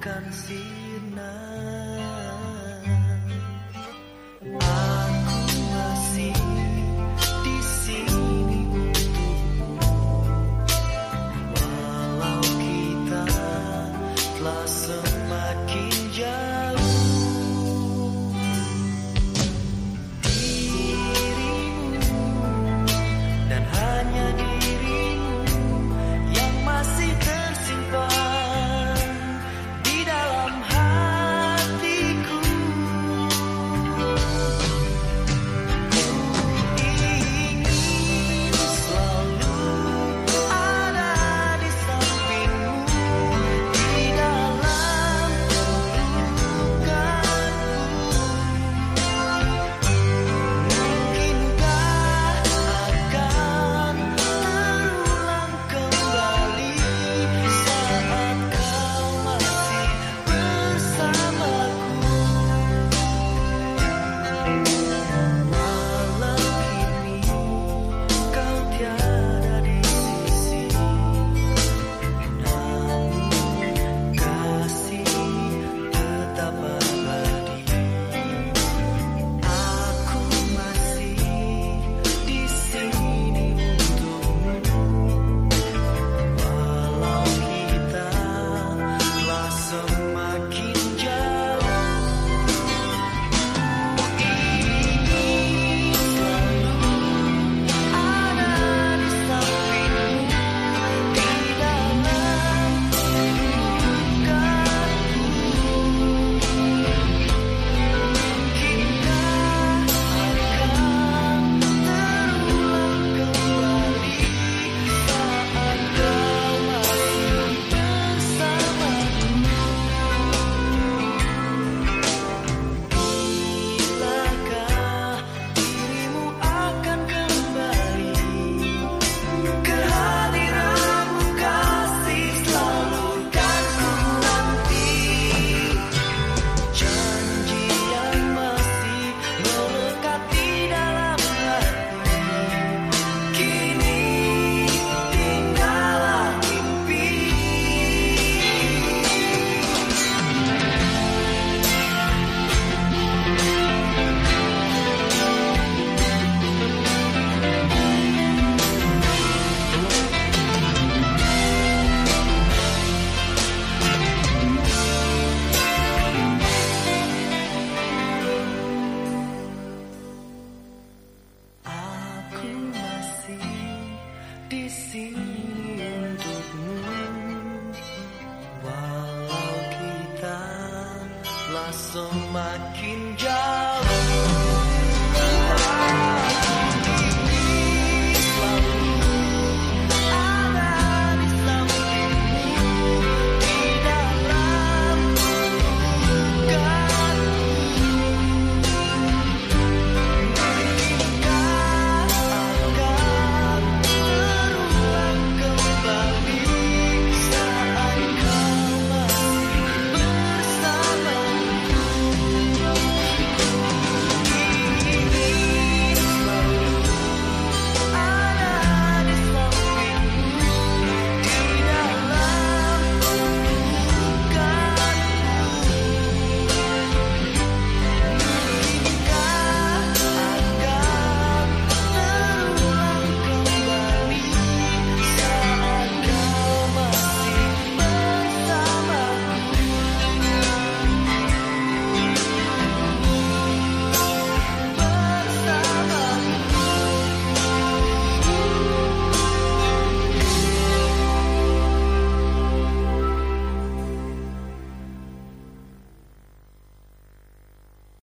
kan sinar semakin